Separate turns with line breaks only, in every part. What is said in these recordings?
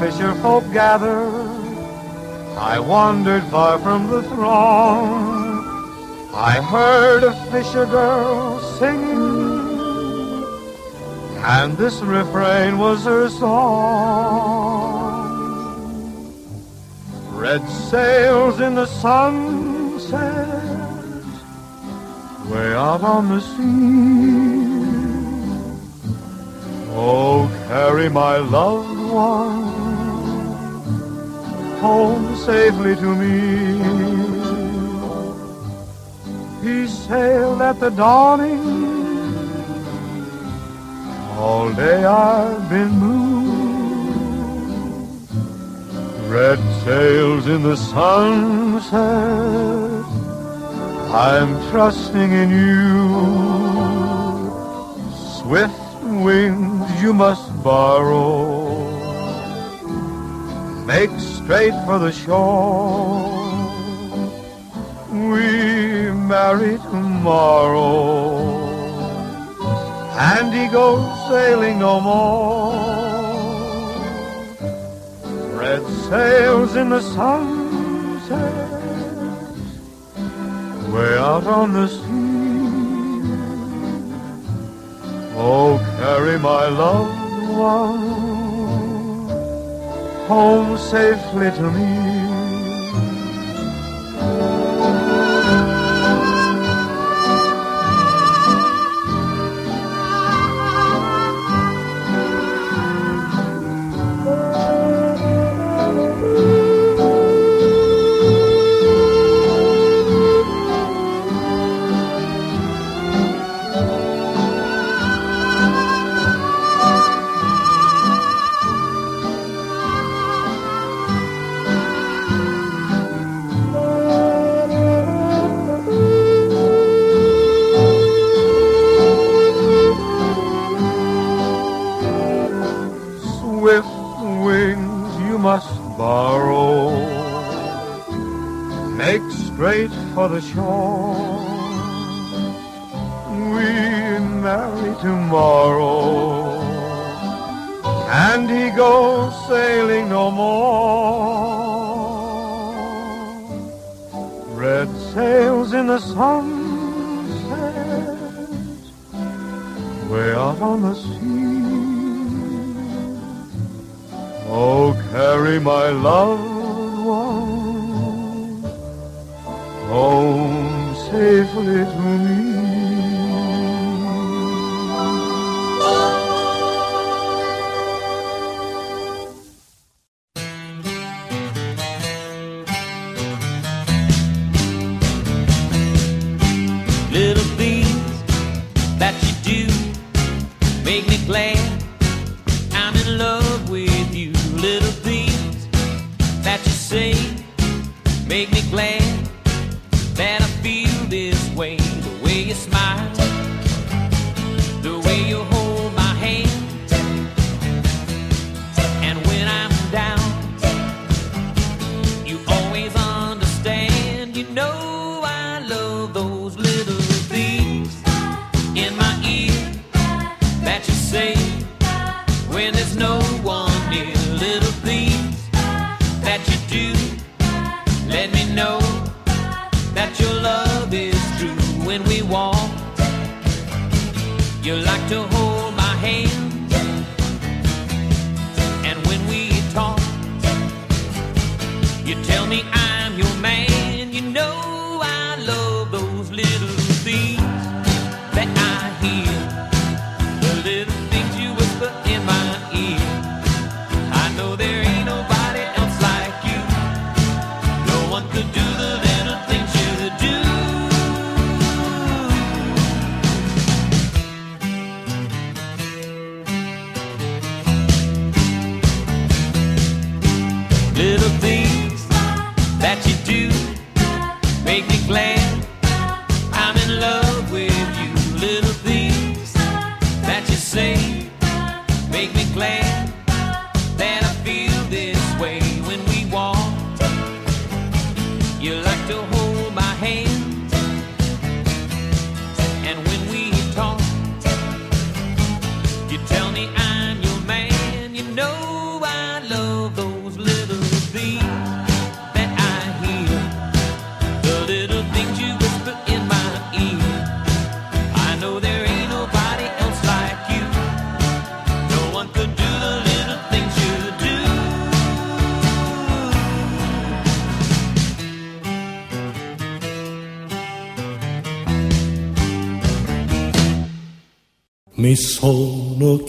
fisher folk gather. I wandered far from the throng. I heard a fisher girl singing, and this refrain was her song. Red sails in the sunset, way out on the sea. Oh, carry my loved one home safely to me. He sailed at the dawning. All day I've been moved. Red sails in the sunset. I'm trusting in you. Swift wings you must borrow. Make straight for the shore. We marry tomorrow, and he goes sailing no more. Red sails in the sunset, way out on the sea. Oh, carry my loved one home safely to me.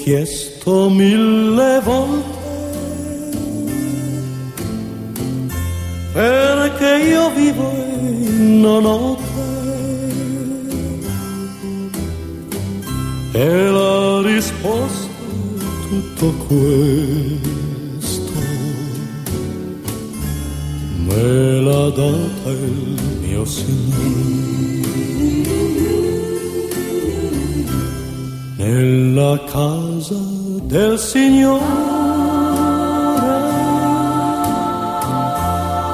Chiesto mille volte perché io vivo e non ho te. E la risposta a tutto questo me l'ha data il mio Signore. nella casa del Signore.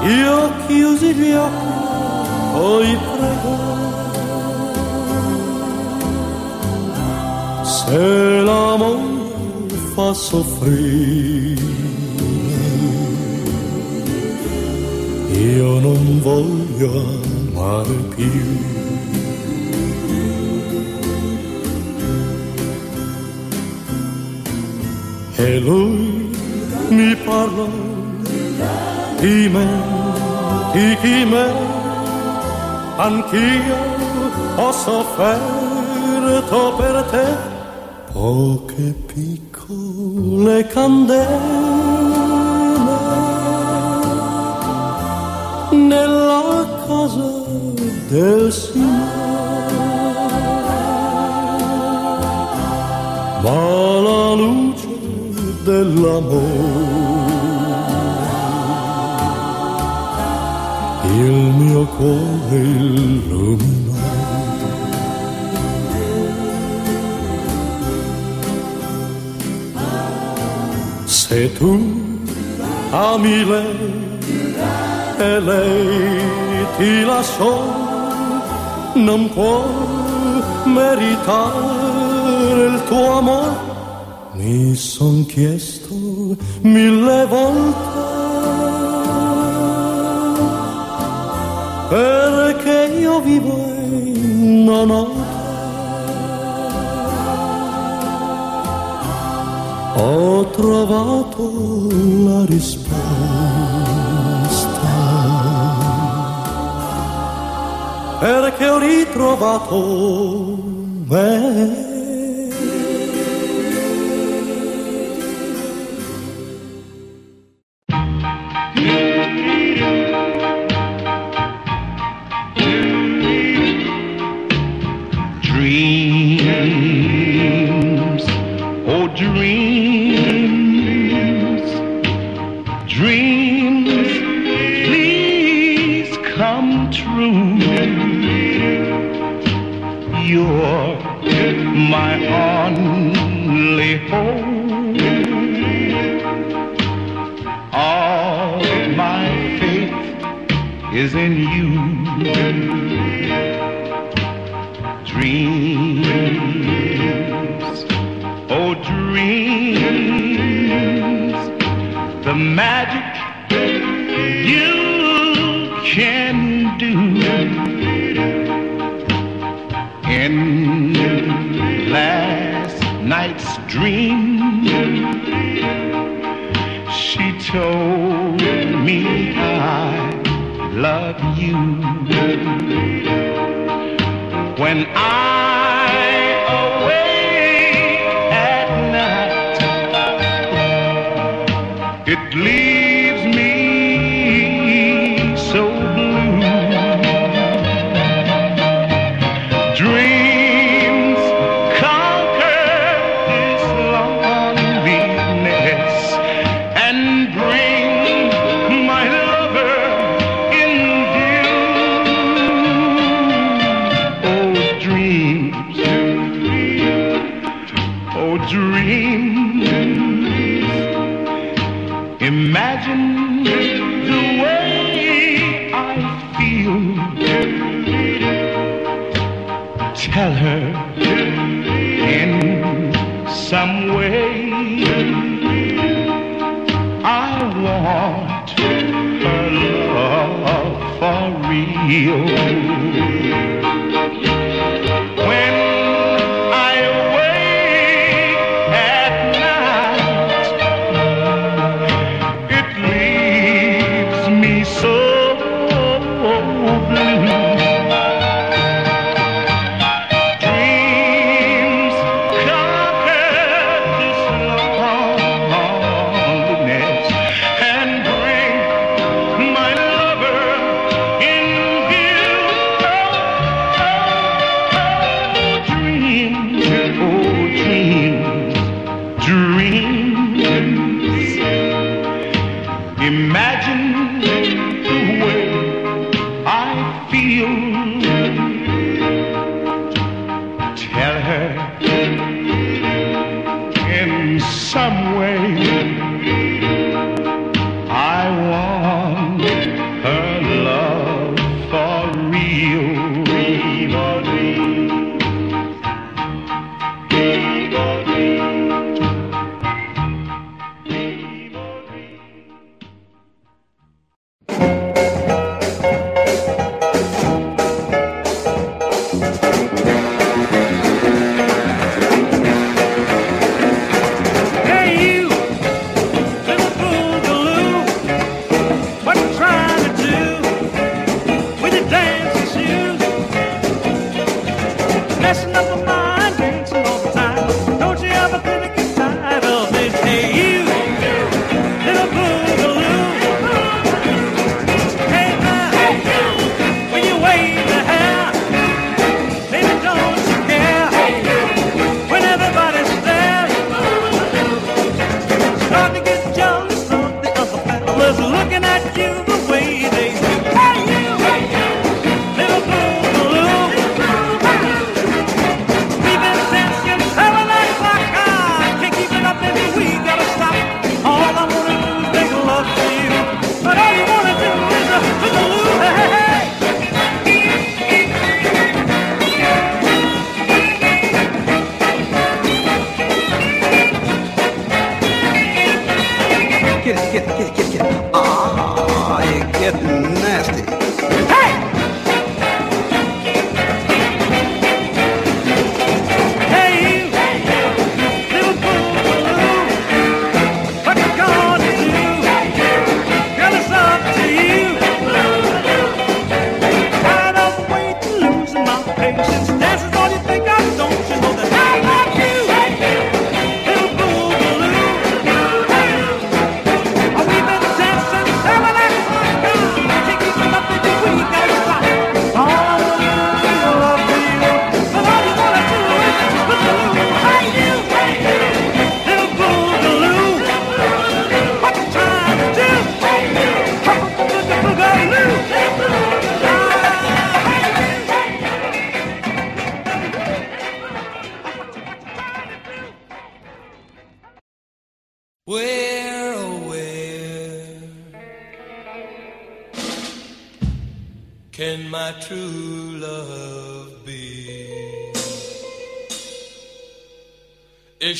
Io chiusi gli occhi, poi prego. Se l'amore fa soffrire, io non voglio amare più. Lui mi parla di me, di chi me, anch'io ho sofferto per te, poche piccole candele. Nella casa del Signore. Ma la luce dell'amore. Il mio cuore illumina. Se tu ami lei e lei ti lasciò, non può meritare il tuo amore mi son chiesto mille volte perché io vivo e non ho ho trovato la risposta. Perché ho ritrovato me is in you.
Dreams, oh dreams, the magic you can do in last night's dream. I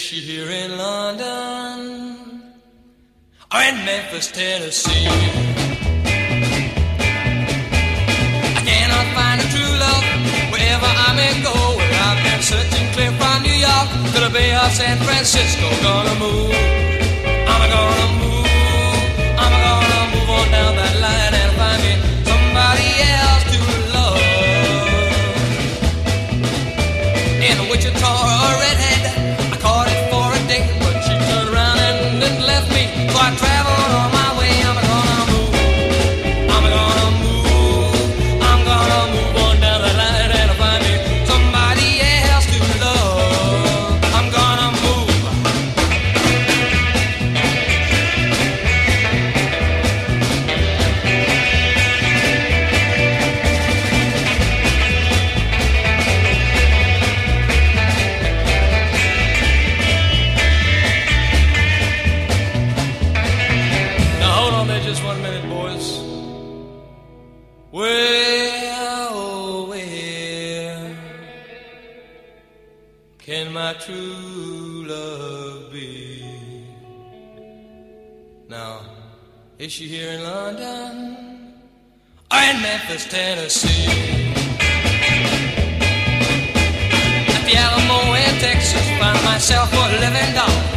she here in London or in Memphis, Tennessee? I cannot find a true love wherever I may go. Where I've been searching clear from New York to the Bay of San Francisco. Gonna move, I'm gonna move. Wish you here in London or in Memphis, Tennessee. At the Alamo in Texas, find myself a living
doll.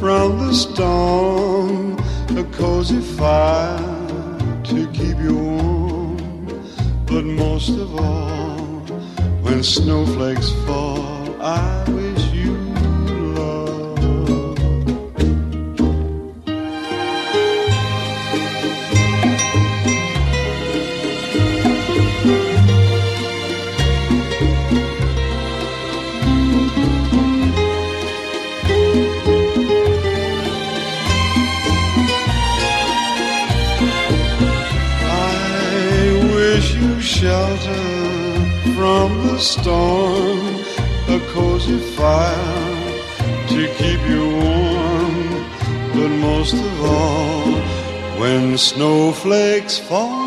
From the storm, a cozy fire to keep you warm. But most of all, when snowflakes fall, I wish shelter from the storm, a cozy fire to keep you warm. But most of all, when snowflakes fall,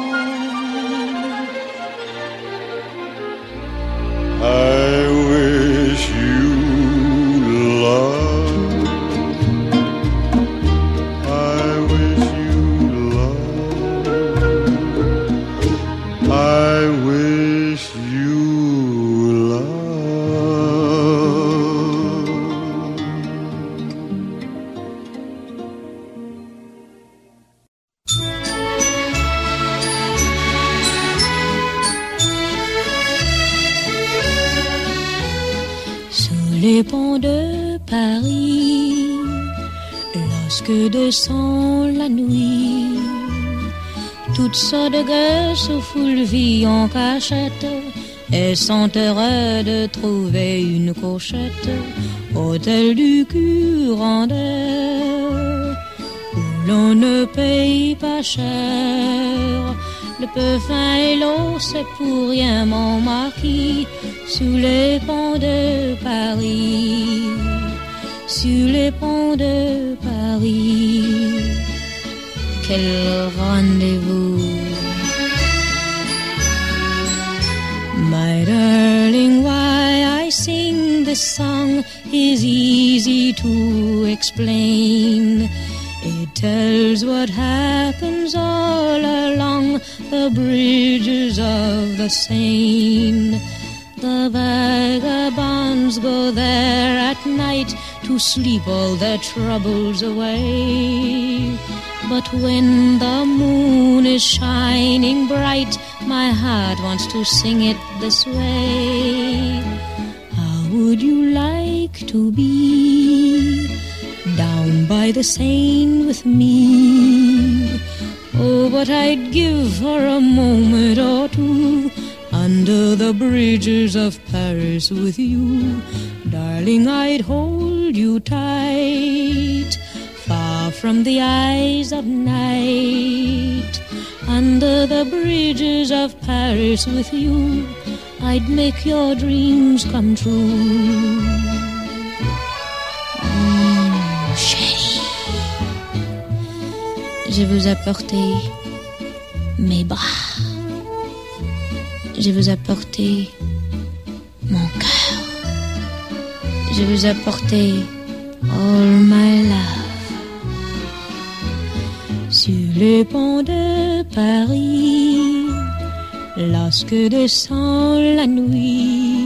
foulevillent en cachette et sont heureux de trouver une cochette hôtel du Curandeur où l'on ne paye pas cher. Le peu fin et l'eau, c'est pour rien, mon marquis, sous les ponts de Paris, sur les ponts de Paris. Quel! Easy to explain. It tells what happens all along the bridges of the Seine. The vagabonds go there at night to sleep all their troubles away. But when the moon is shining bright, my heart wants to sing it this way. How would you like to be down by the Seine with me? Oh, what I'd give for a moment or two under the bridges of Paris with you. Darling, I'd hold you tight, far from the eyes of night. Under the bridges of Paris with you, I'd make your dreams come true. Je vous apporter mes bras. Je vous apporter mon cœur. Je vous apporter all my love. Sur les ponts de Paris, lorsque descend la nuit,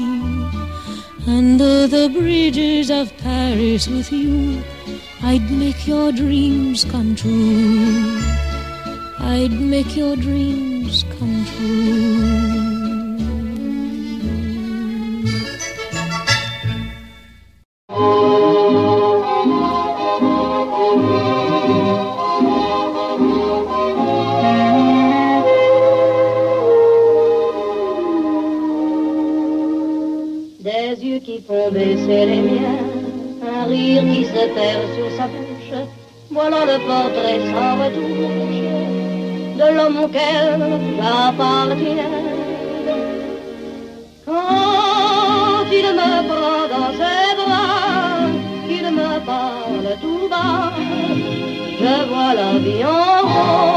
under the bridges of Paris with you, I'd make your dreams come true. I'd make your dreams come true.
Desde qui se perd sur sa bouche. Voilà le portrait sans retouche de l'homme auquel j'appartiens. Quand il me prend dans ses bras, qu'il me parle tout bas, je vois la vie en rose.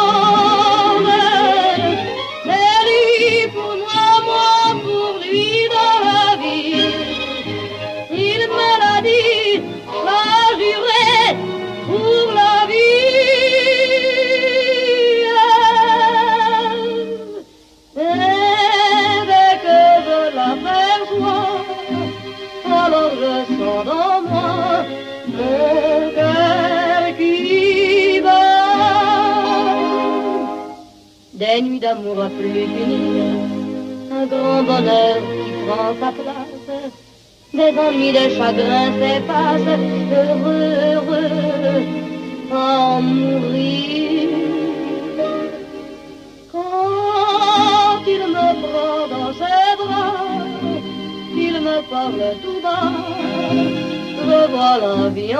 Plus un grand bonheur qui prend sa place. Des ennuis, des chagrins s'effacent, heureux, heureux, en mourir. Quand il me prend dans ses bras, qu'il me parle tout bas, je vois la vie en.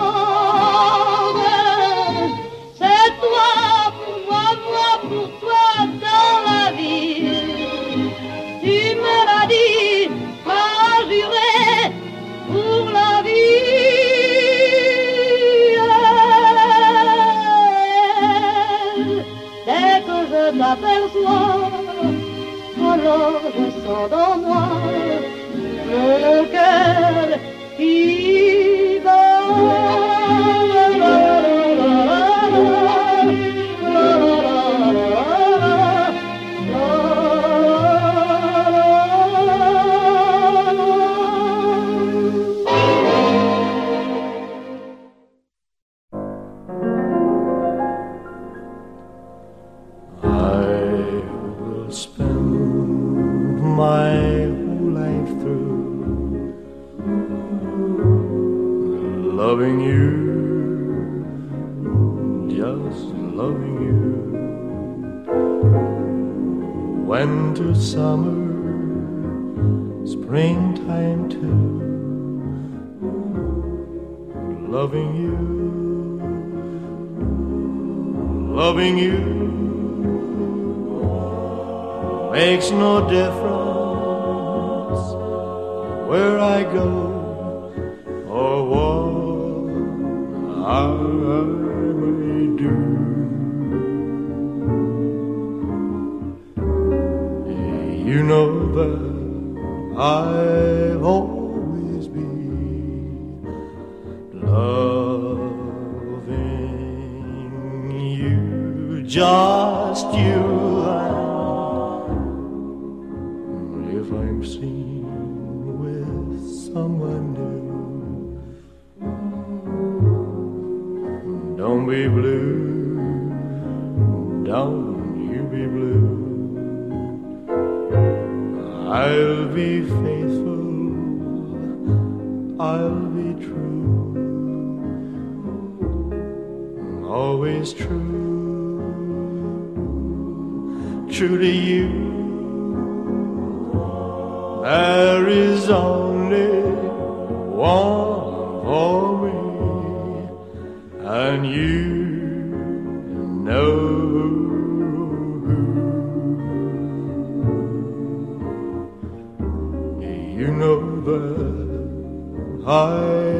That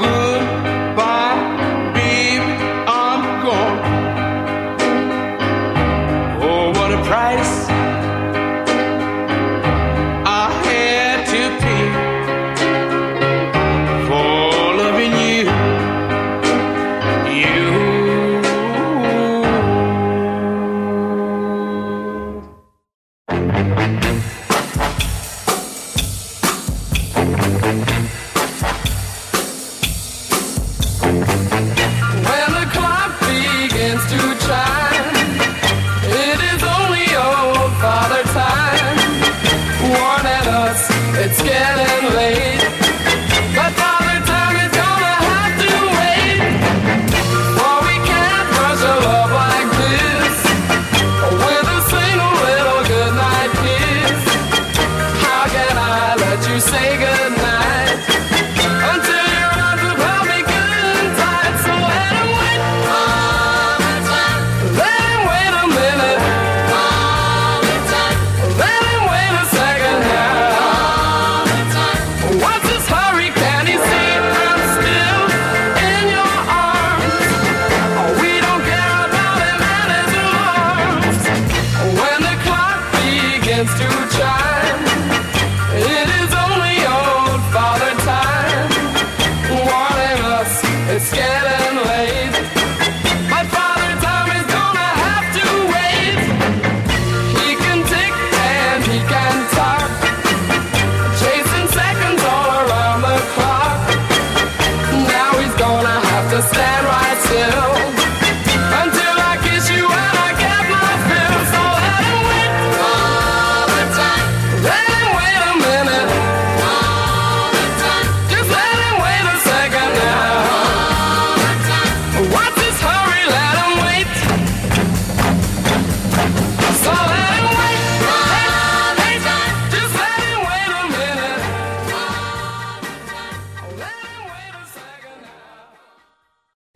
good.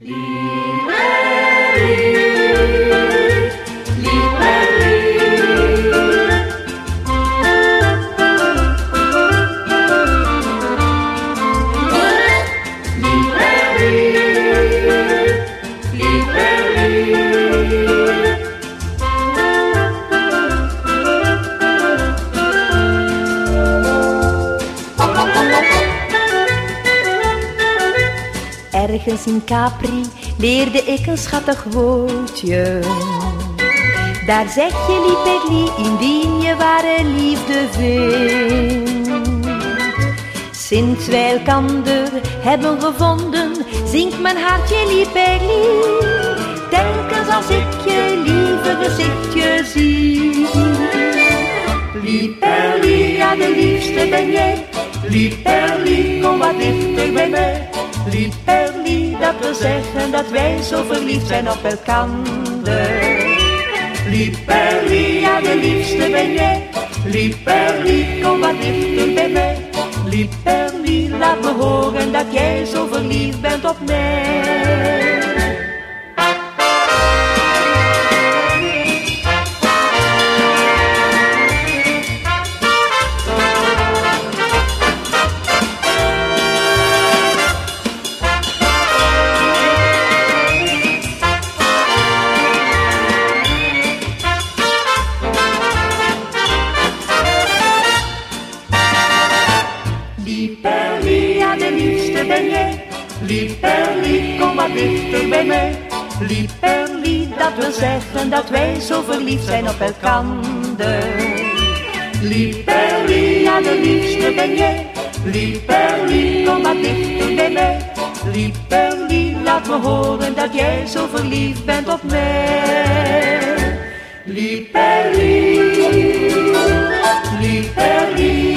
Yeah. Capri leerde ik een schattig woordje. Daar zeg je lieperli indien je ware liefde vindt. Sinds wij elkander hebben gevonden, zingt mijn hartje lieperli. Telkens als ik je lieve gezichtje zie. Lieperli, ja de liefste ben jij. Lieperli, kom wat dichter bij mij. Lieperli dat we zeggen dat wij zo verliefd zijn op elkander. Lieperie, ja de liefste ben jij. Lieperie, kom wat dichter bij mij. Lieperie, laat me horen dat jij zo verliefd bent op mij. Zeggen dat wij zo verliefd zijn op elkander. Lieperlie, ja de liefste ben jij. Lieperlie, kom maar dichter bij mij. Lieperlie, laat me horen dat jij zo verliefd bent op mij. Lieperlie, Lieperlie,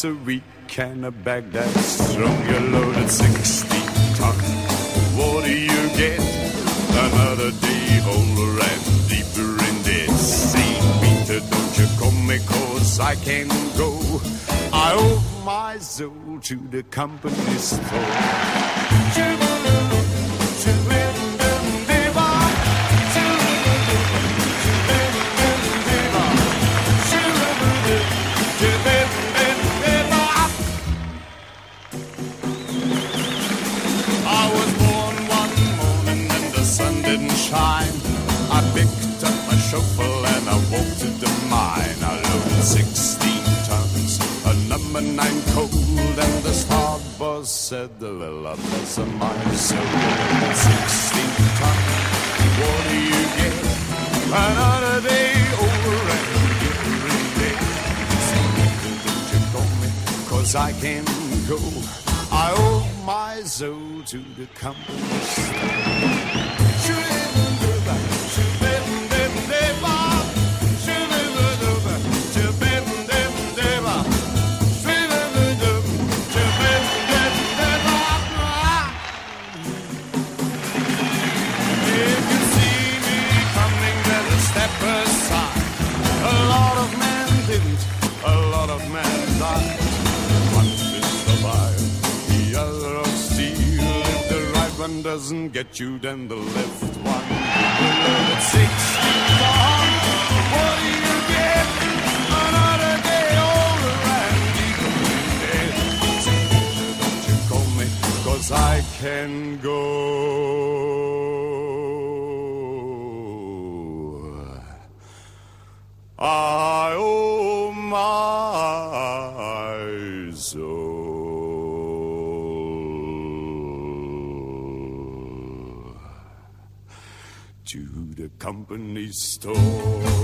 that's a weak and a bag that's strong. You're loaded 60 ton. What do you get? Another day older and deeper in debt. Saint Peter, don't you call me cause I can go. I owe my soul to the company store. My soul. 16 tons, what do you get? Another day over and every day. Don't you call me, cause I can go. I owe my soul to the company. Get you, down the left to the company store.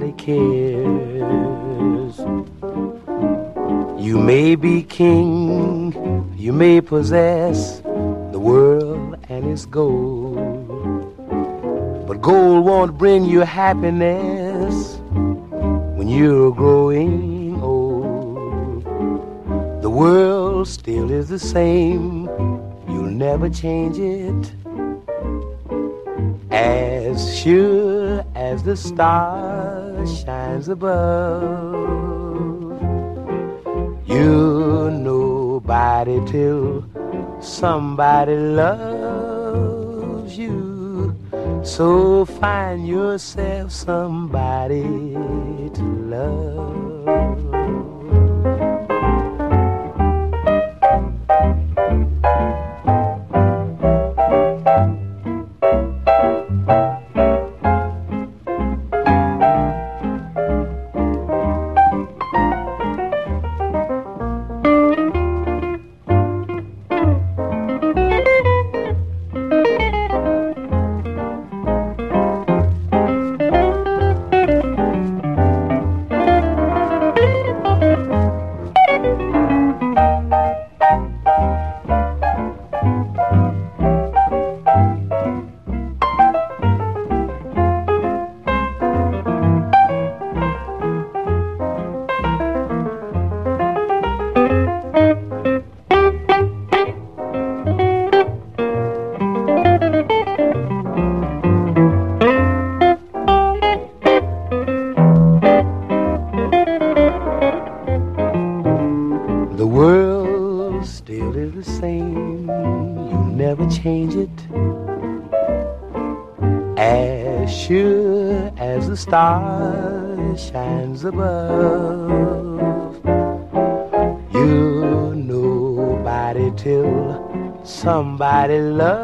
Somebody cares. You may be king, you may possess the world and its gold. But gold won't bring you happiness when you're growing old. The world still is the same, you'll never change it. As sure as the star shines above, you're nobody till somebody loves you. So find yourself somebody somebody
mm-hmm. loves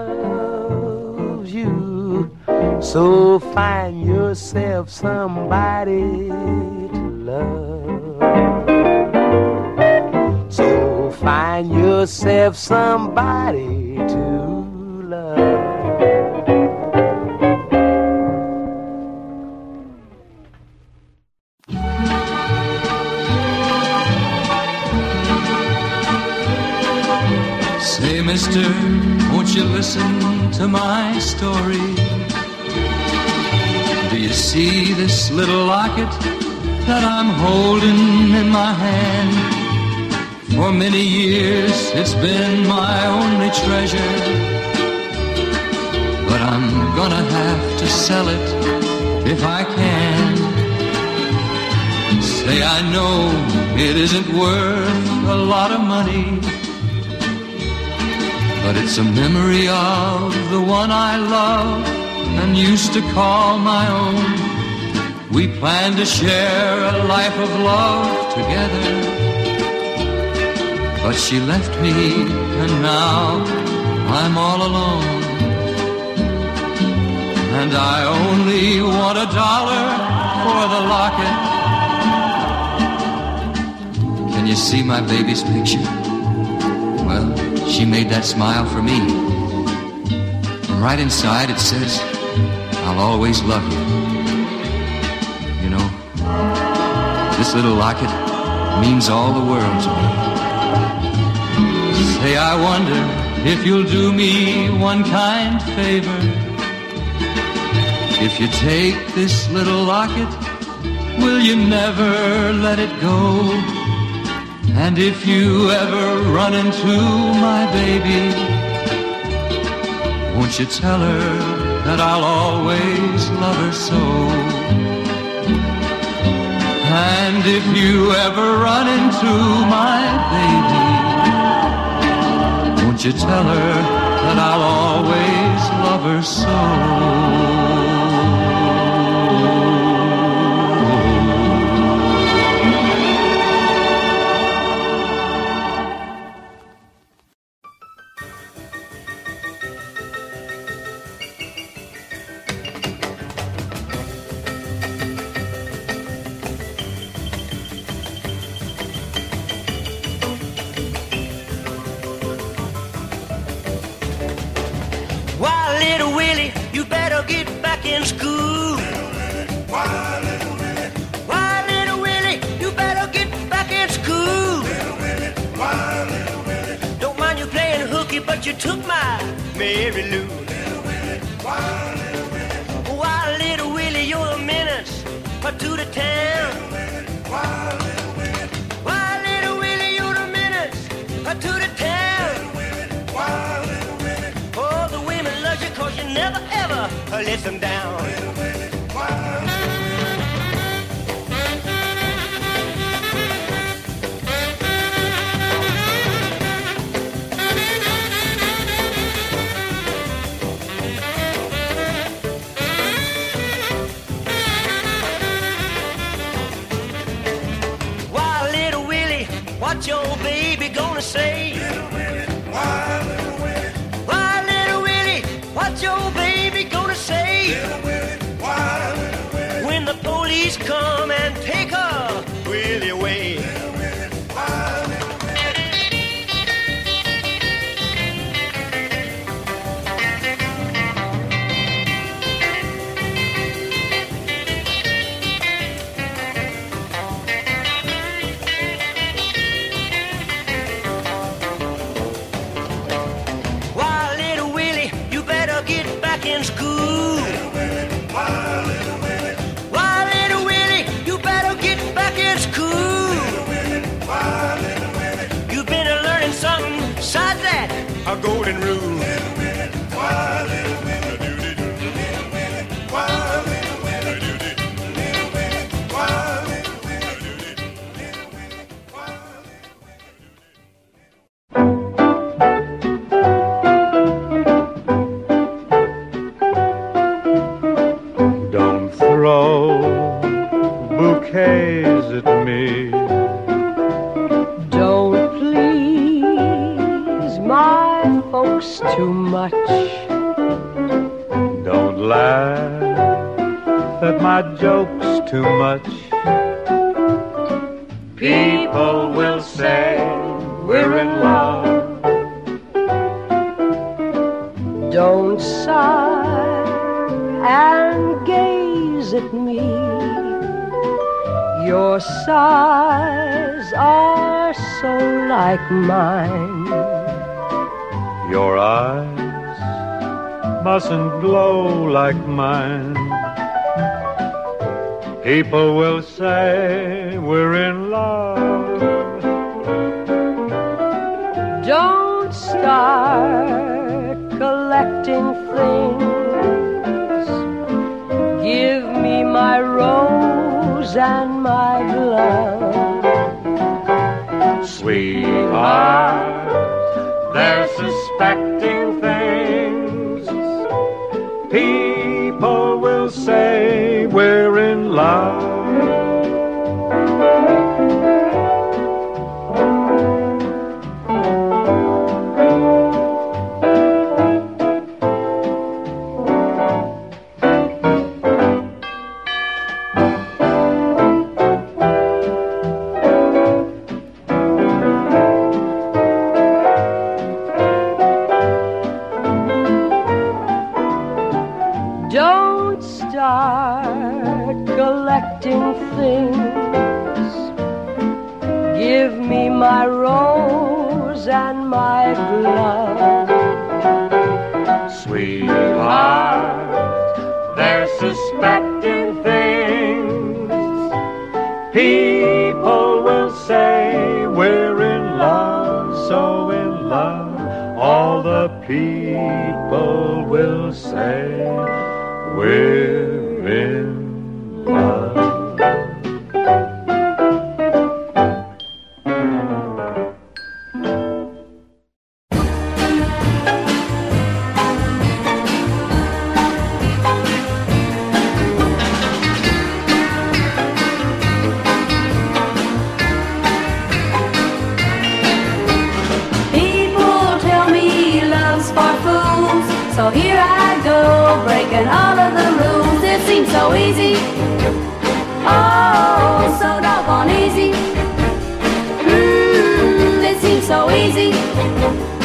money. But it's a memory of the one I love and used to call my own. We planned to share a life of love together. But she left me and now I'm all alone. And I only want a dollar for the locket. Can you see my baby's picture? Well, she made that smile for me. And right inside it says, I'll always love you. You know, this little locket means all the world to me. Say, I wonder if you'll do me one kind favor. If you take this little locket, will you never let it go? And if you ever run into my baby, won't you tell her that I'll always love her so? And if you ever run into my baby, won't you tell her that I'll always love her so?
Them down. Little Willie, your baby gonna say? Police come and
so like mine.
Your eyes mustn't glow like mine. People will say we're in love.
Don't start collecting things. Give me my rose and my glove.
Sweetheart, they're suspecting
crazy.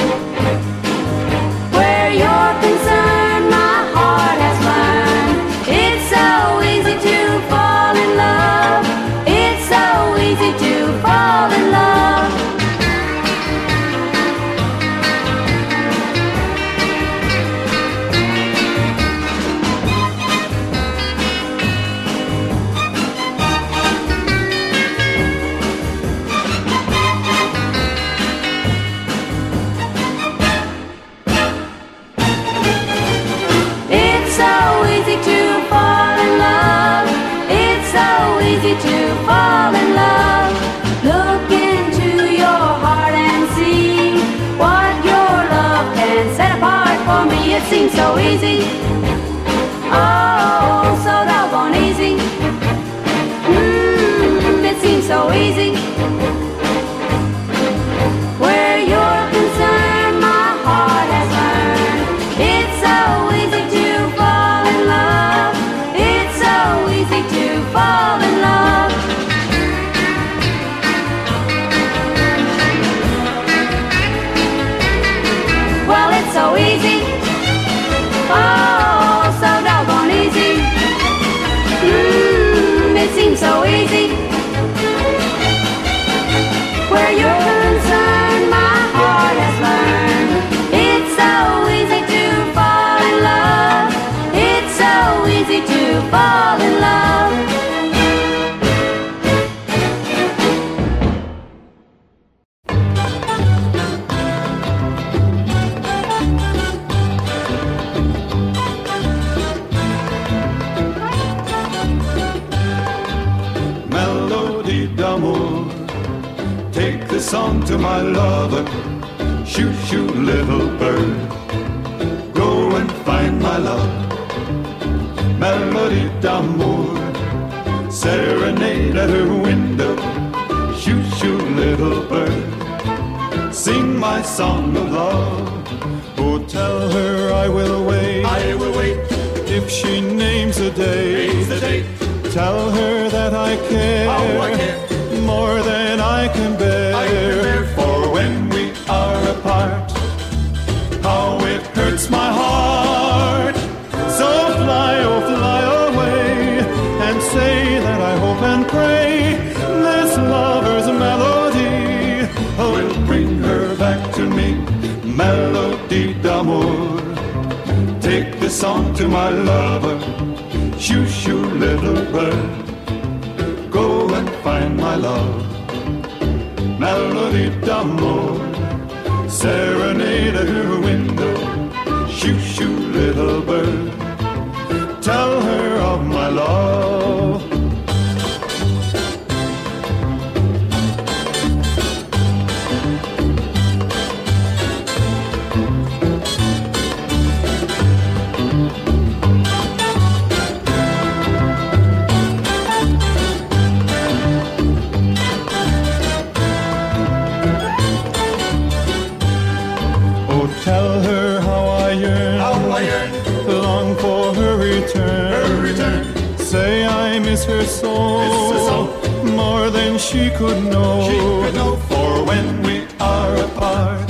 my
song of love. Oh, tell her I will wait. I will wait. If she names a day, names date. tell her that I care,
oh, I care.
more than I can bear. to my lover. Shoo, shoo, little bird. Go and find my love. Melody d'amore. Serenade at her window. Shoo, shoo, little bird. So more than she could know. For when we are apart,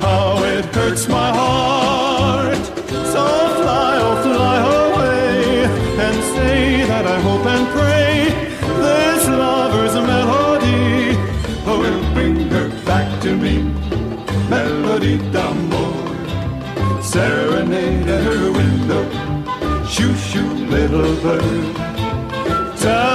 how it hurts my heart. So fly, oh fly away, and say that I hope and pray this lover's melody will bring her
back to me.
Melody
d'amour, serenade at her window,
shoo shoo little bird. Tell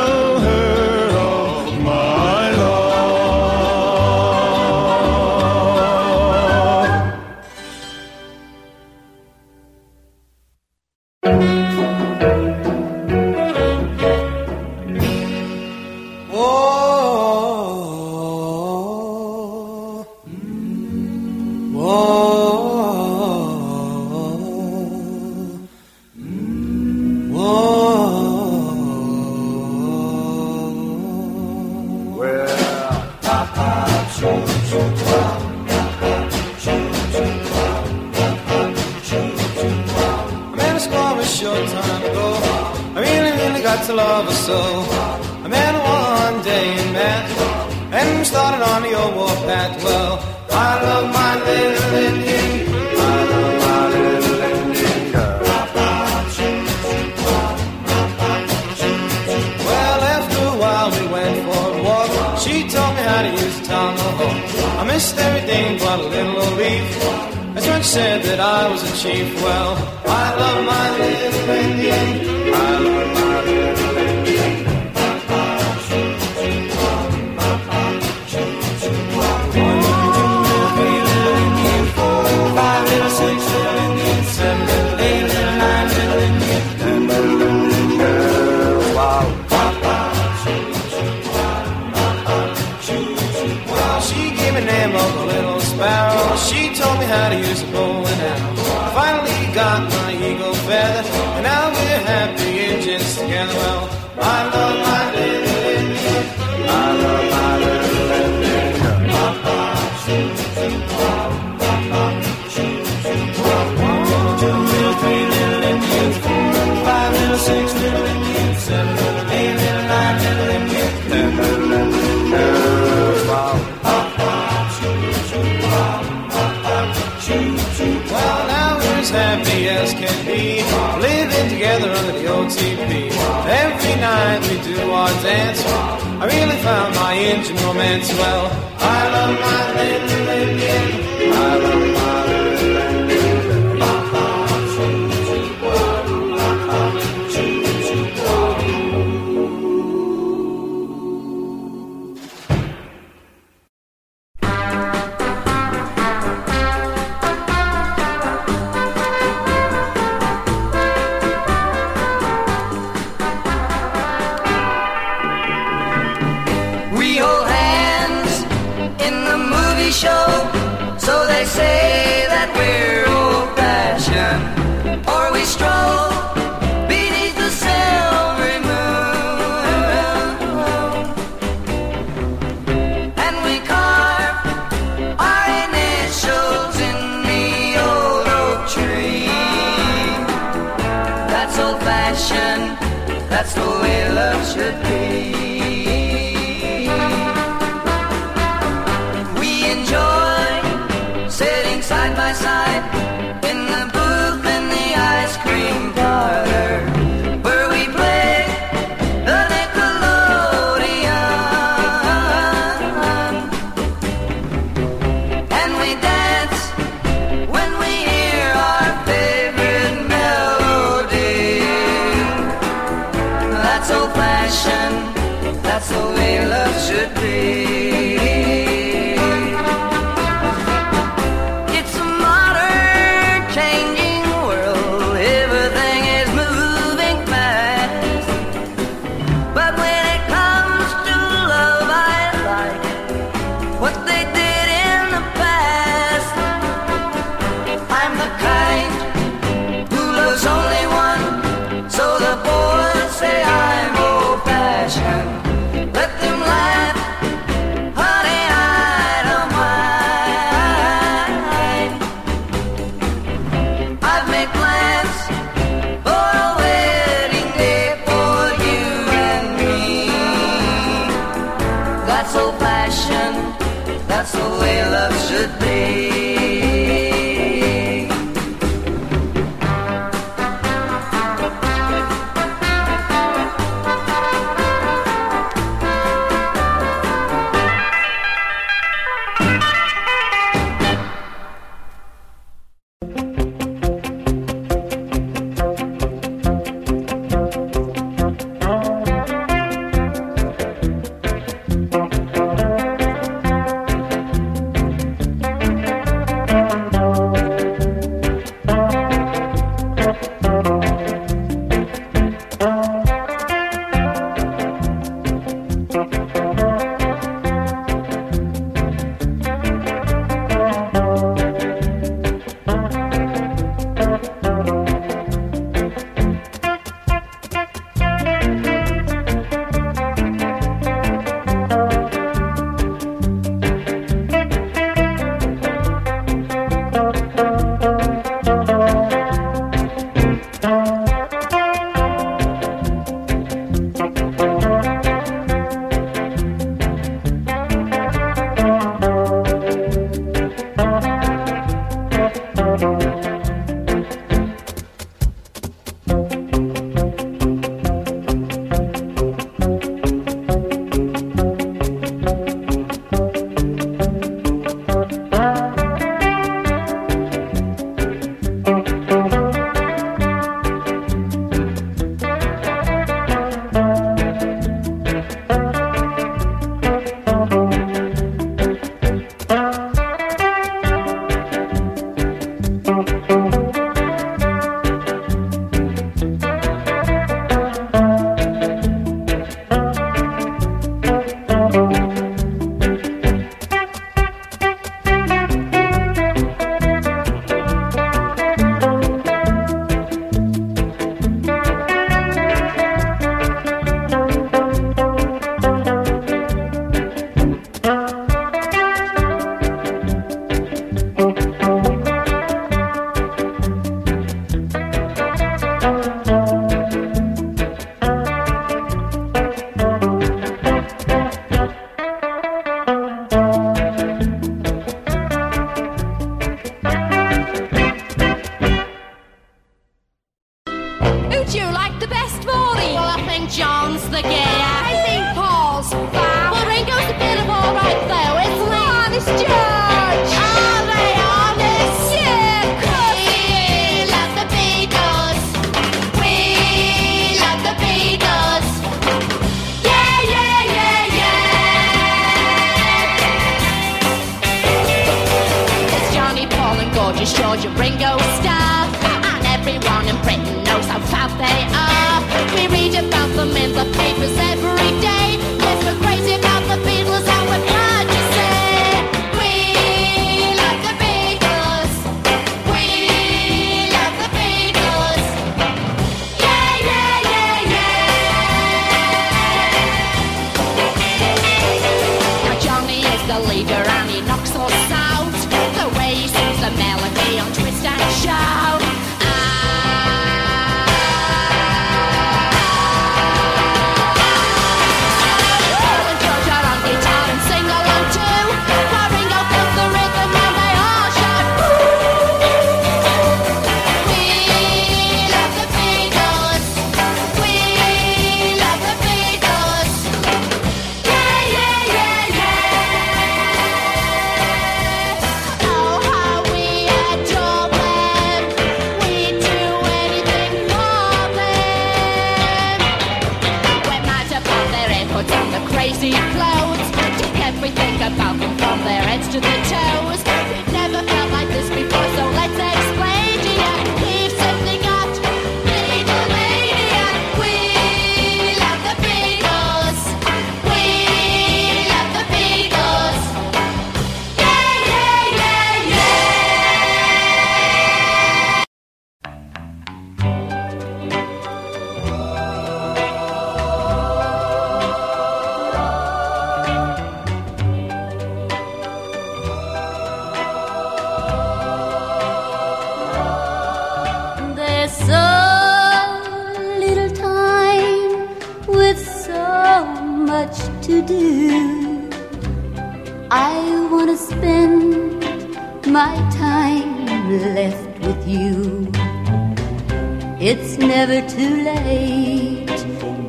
never too late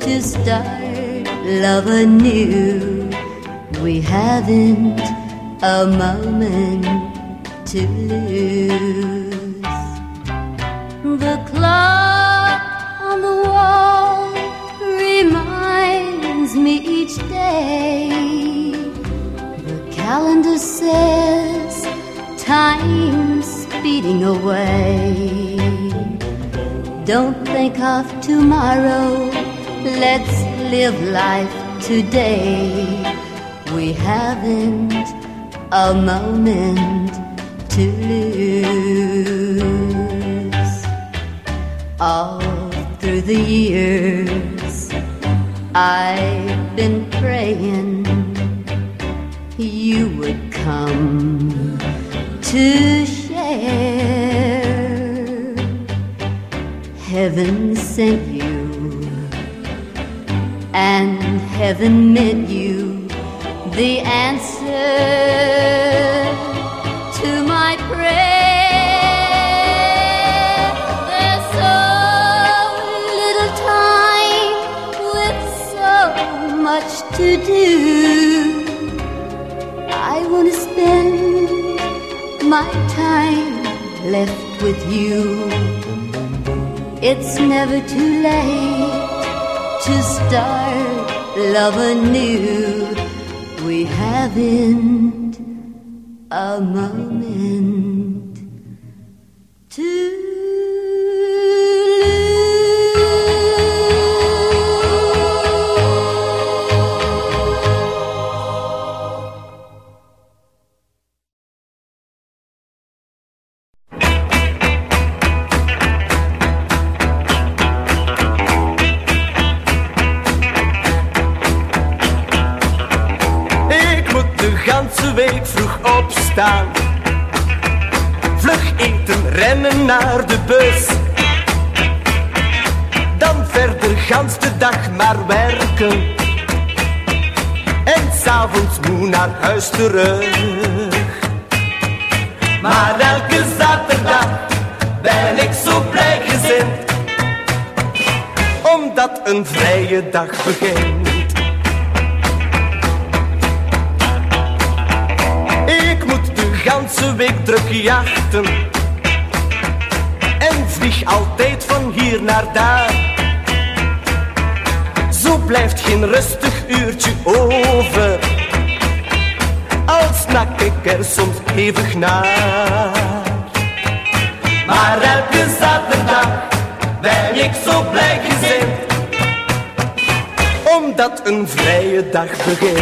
to start love anew. We haven't a moment to lose. of tomorrow. Let's live life today. We haven't a moment to lose. All through the years, I've been praying you would come to share heaven's sent you, and heaven meant you the answer to my prayer. There's so little time with so much to do. I want to spend my time left with you it's never too late to start love anew. We haven't a moment.
süre Maar elke zaterdag ben ik zo blij gezind, omdat een vrije dag begint.